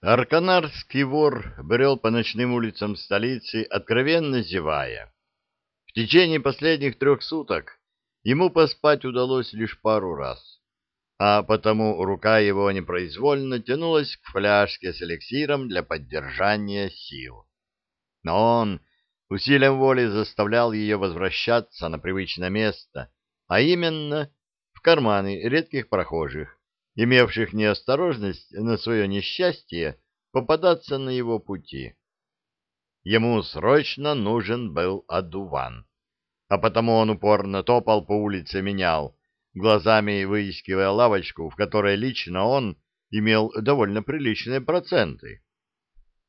Арканарский вор брел по ночным улицам столицы, откровенно зевая. В течение последних трех суток ему поспать удалось лишь пару раз, а потому рука его непроизвольно тянулась к фляжке с эликсиром для поддержания сил. Но он усилием воли заставлял ее возвращаться на привычное место, а именно в карманы редких прохожих, имевших неосторожность на свое несчастье попадаться на его пути. Ему срочно нужен был одуван, а потому он упорно топал по улице, менял, глазами выискивая лавочку, в которой лично он имел довольно приличные проценты.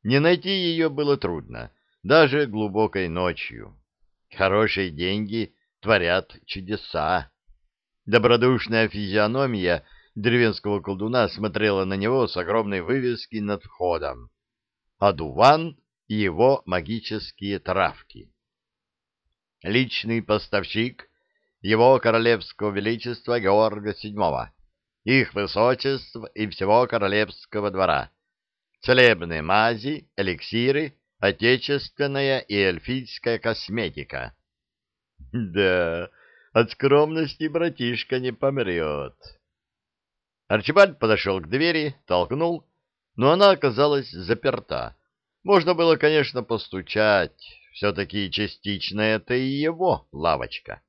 Не найти ее было трудно, даже глубокой ночью. Хорошие деньги творят чудеса. Добродушная физиономия — деревенского колдуна смотрела на него с огромной вывески над входом. Адуван и его магические травки. Личный поставщик его королевского величества Георга VII, их высочеств и всего королевского двора. Целебные мази, эликсиры, отечественная и эльфийская косметика. Да, от скромности братишка не помрет. Арчибальд подошел к двери, толкнул, но она оказалась заперта. Можно было, конечно, постучать, все-таки частично это и его лавочка.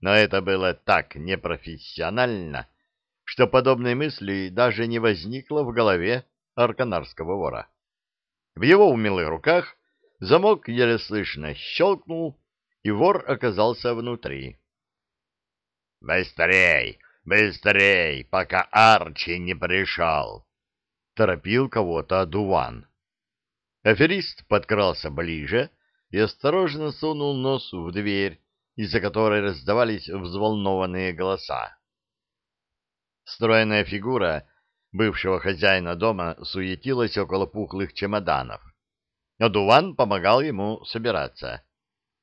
Но это было так непрофессионально, что подобной мысли даже не возникло в голове арканарского вора. В его умелых руках замок еле слышно щелкнул, и вор оказался внутри. «Быстрей! «Быстрей, пока Арчи не пришел!» — торопил кого-то Дуван. Аферист подкрался ближе и осторожно сунул нос в дверь, из-за которой раздавались взволнованные голоса. Стройная фигура бывшего хозяина дома суетилась около пухлых чемоданов. А Дуван помогал ему собираться.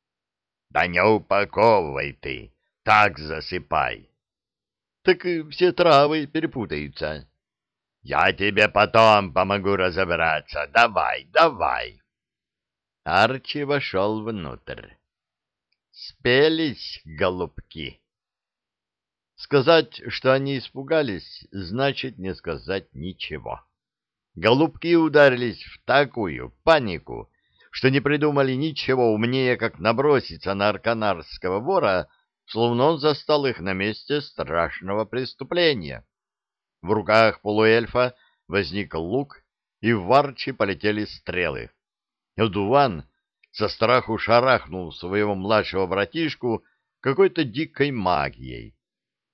— Да не упаковывай ты, так засыпай так все травы перепутаются. Я тебе потом помогу разобраться. Давай, давай. Арчи вошел внутрь. Спелись, голубки. Сказать, что они испугались, значит не сказать ничего. Голубки ударились в такую панику, что не придумали ничего умнее, как наброситься на арканарского вора словно он застал их на месте страшного преступления. В руках полуэльфа возник лук, и в варчи полетели стрелы. Дуван со страху шарахнул своего младшего братишку какой-то дикой магией.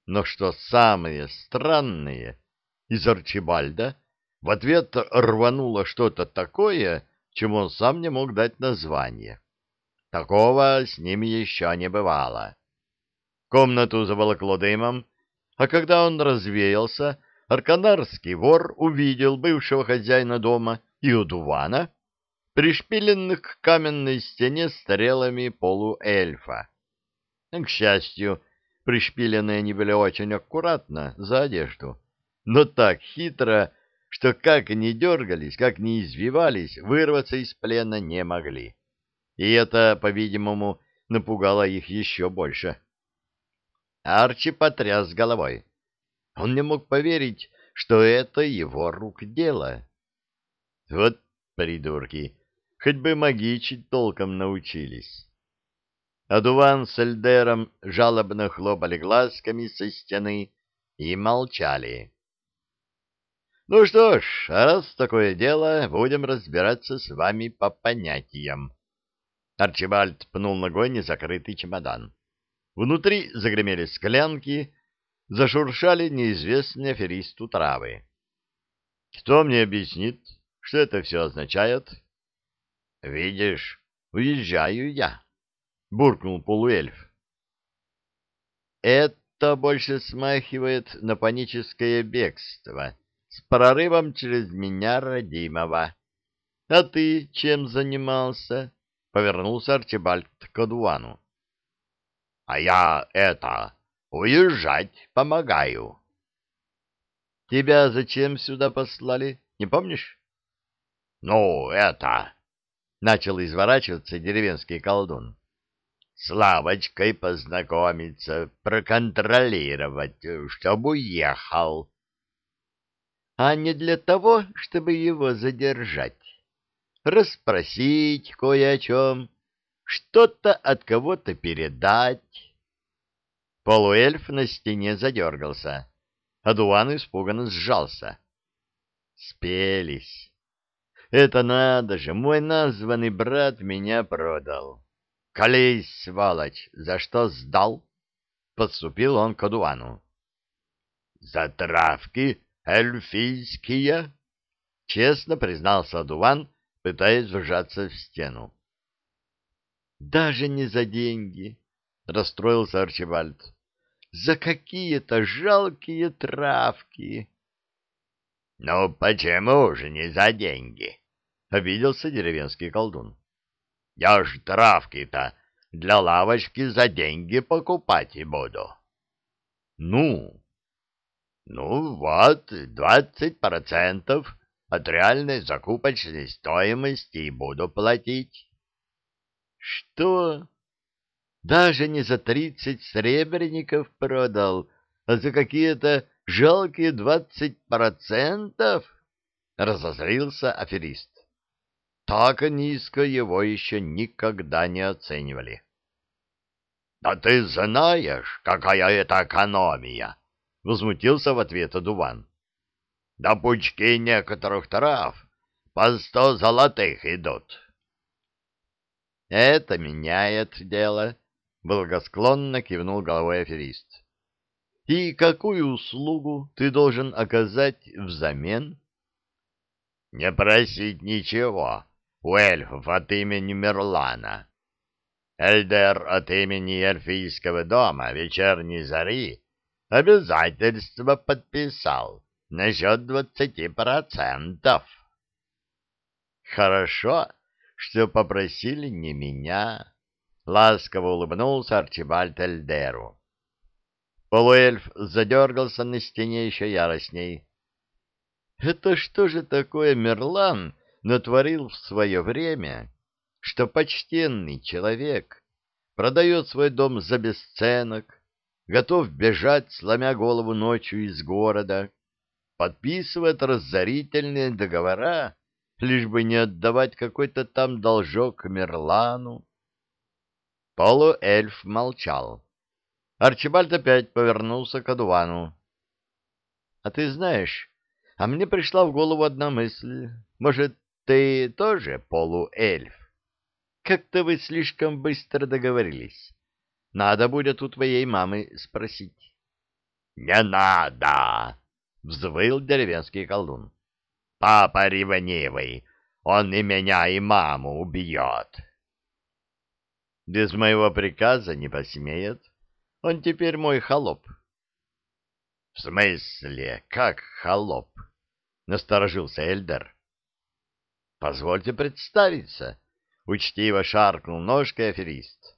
Но что самое странное, из Арчибальда в ответ рвануло что-то такое, чему он сам не мог дать название. Такого с ними еще не бывало. Комнату заволокло дымом, а когда он развеялся, арканарский вор увидел бывшего хозяина дома и удувана, пришпиленных к каменной стене стрелами полуэльфа. К счастью, пришпиленные они были очень аккуратно за одежду, но так хитро, что как ни дергались, как ни извивались, вырваться из плена не могли. И это, по-видимому, напугало их еще больше. Арчи потряс головой. Он не мог поверить, что это его рук дело. Вот придурки, хоть бы магичить толком научились. Адуван с Эльдером жалобно хлопали глазками со стены и молчали. Ну что ж, раз такое дело, будем разбираться с вами по понятиям. Арчибальд пнул ногой незакрытый чемодан. Внутри загремели склянки, зашуршали неизвестные аферисту травы. Кто мне объяснит, что это все означает? — Видишь, уезжаю я, — буркнул полуэльф. — Это больше смахивает на паническое бегство с прорывом через меня родимого. — А ты чем занимался? — повернулся Арчибальд к Адуану. А я это, уезжать помогаю. Тебя зачем сюда послали, не помнишь? — Ну, это... — начал изворачиваться деревенский колдун. — С лавочкой познакомиться, проконтролировать, чтобы уехал. — А не для того, чтобы его задержать. Расспросить кое о чем, что-то от кого-то передать. Полуэльф на стене задергался. Адуан испуганно сжался. Спелись. Это надо же, мой названный брат меня продал. Колись, сволочь, за что сдал? Подступил он к Адуану. За травки эльфийские, честно признался Адуан, пытаясь вжаться в стену. Даже не за деньги, расстроился Арчибальд. За какие-то жалкие травки. Ну почему же не за деньги? Обиделся деревенский колдун. Я ж травки-то для лавочки за деньги покупать и буду. Ну? Ну вот, двадцать процентов от реальной закупочной стоимости и буду платить. Что? Даже не за тридцать сребреников продал, а за какие-то жалкие двадцать процентов? Разозлился аферист. Так низко его еще никогда не оценивали. — Да ты знаешь, какая это экономия! — возмутился в ответ Адуван. — Да пучки некоторых трав по сто золотых идут. Это меняет дело, благосклонно кивнул головой аферист. И какую услугу ты должен оказать взамен? Не просить ничего у от имени Мерлана. Эльдер от имени эльфийского дома вечерней зари обязательство подписал насчет двадцати процентов. Хорошо, что попросили не меня. Ласково улыбнулся Арчибальд Эльдеру. Полуэльф задергался на стене еще яростней. Это что же такое Мерлан натворил в свое время, что почтенный человек продает свой дом за бесценок, готов бежать, сломя голову ночью из города, подписывает разорительные договора лишь бы не отдавать какой-то там должок Мерлану. Полуэльф молчал. Арчибальд опять повернулся к Адувану. — А ты знаешь, а мне пришла в голову одна мысль. Может, ты тоже полуэльф? Как-то вы слишком быстро договорились. Надо будет у твоей мамы спросить. — Не надо! — взвыл деревенский колдун. Папа ревнивый, он и меня, и маму убьет. Без моего приказа не посмеет. Он теперь мой холоп. — В смысле, как холоп? — насторожился Эльдер. — Позвольте представиться. Учтиво шаркнул ножкой аферист.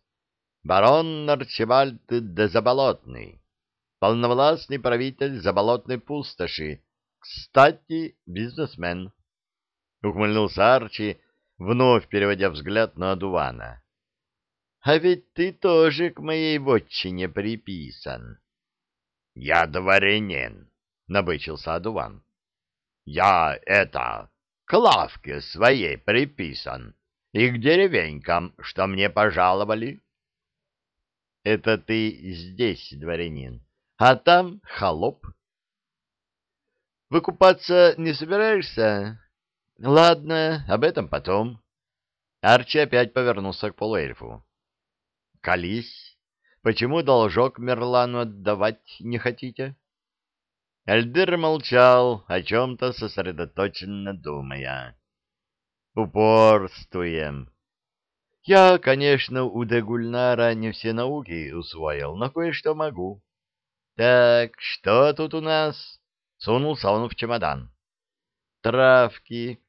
Барон Арчибальд де Заболотный, полновластный правитель Заболотной пустоши, кстати, бизнесмен. Ухмыльнулся Арчи, вновь переводя взгляд на Адувана. А ведь ты тоже к моей вотчине приписан. Я дворянин, набычился Адуван. Я это, к лавке своей приписан и к деревенькам, что мне пожаловали. Это ты здесь, дворянин, а там холоп. Выкупаться не собираешься? Ладно, об этом потом. Арчи опять повернулся к полуэльфу. Колись, почему должок Мерлану отдавать не хотите? Эльдыр молчал, о чем-то сосредоточенно думая. Упорствуем. Я, конечно, у Дегульнара не все науки усвоил, но кое-что могу. Так, что тут у нас? Сунулся он в чемодан. Травки.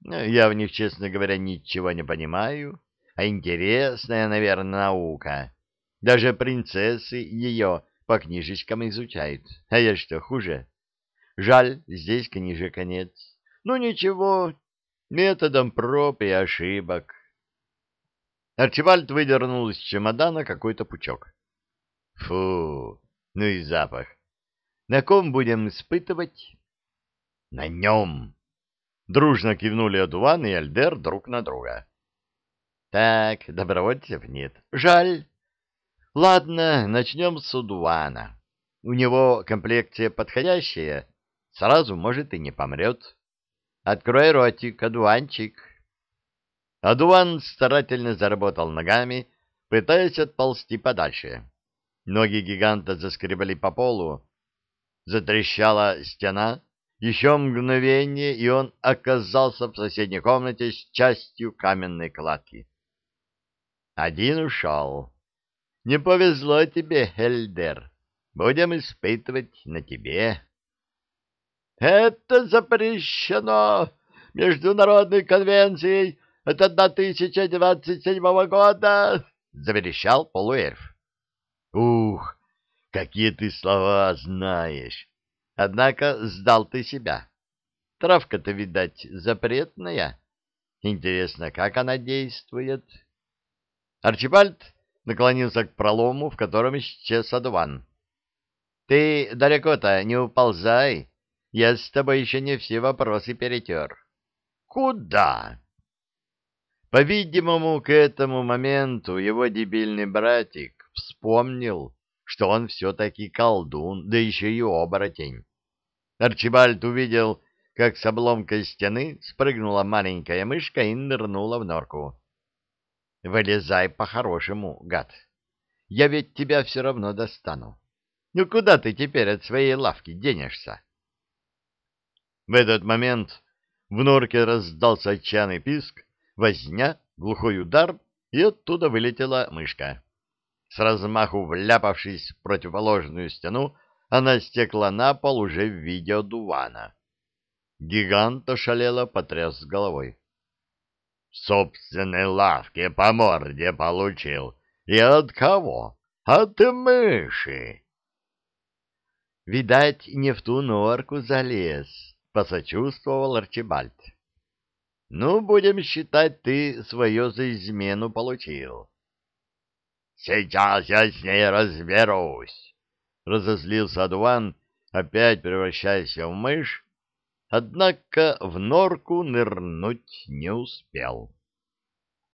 Я в них, честно говоря, ничего не понимаю. А интересная, наверное, наука. Даже принцессы ее по книжечкам изучают. А я что, хуже? Жаль, здесь книжек конец. Ну, ничего, методом проб и ошибок. Арчибальд выдернул из чемодана какой-то пучок. Фу, ну и запах. На ком будем испытывать? На нем. Дружно кивнули Адуван и Альдер друг на друга. Так, добровольцев нет. Жаль. Ладно, начнем с Адувана. У него комплекция подходящая, сразу, может, и не помрет. Открой ротик, Адуанчик. Адуан старательно заработал ногами, пытаясь отползти подальше. Ноги гиганта заскребали по полу. Затрещала стена. Еще мгновение, и он оказался в соседней комнате с частью каменной кладки. Один ушел. Не повезло тебе, Эльдер. Будем испытывать на тебе. Это запрещено Международной конвенцией от 1027 года, заверещал полуэльф. Ух, какие ты слова знаешь! Однако сдал ты себя. Травка-то, видать, запретная. Интересно, как она действует? Арчибальд наклонился к пролому, в котором исчез одуван. — Ты далеко-то не уползай. Я с тобой еще не все вопросы перетер. — Куда? По-видимому, к этому моменту его дебильный братик вспомнил, что он все-таки колдун, да еще и оборотень. Арчибальд увидел, как с обломка стены спрыгнула маленькая мышка и нырнула в норку. — Вылезай по-хорошему, гад. Я ведь тебя все равно достану. Ну куда ты теперь от своей лавки денешься? В этот момент в норке раздался отчаянный писк, возня, глухой удар, и оттуда вылетела мышка. С размаху вляпавшись в противоположную стену, она стекла на пол уже в виде одувана. Гигант ошалело потряс головой. — В собственной лавке по морде получил. И от кого? От мыши. — Видать, не в ту норку залез, — посочувствовал Арчибальд. — Ну, будем считать, ты свое за измену получил. Сейчас я с ней разберусь. Разозлился Адуан, опять превращаясь в мышь, однако в норку нырнуть не успел.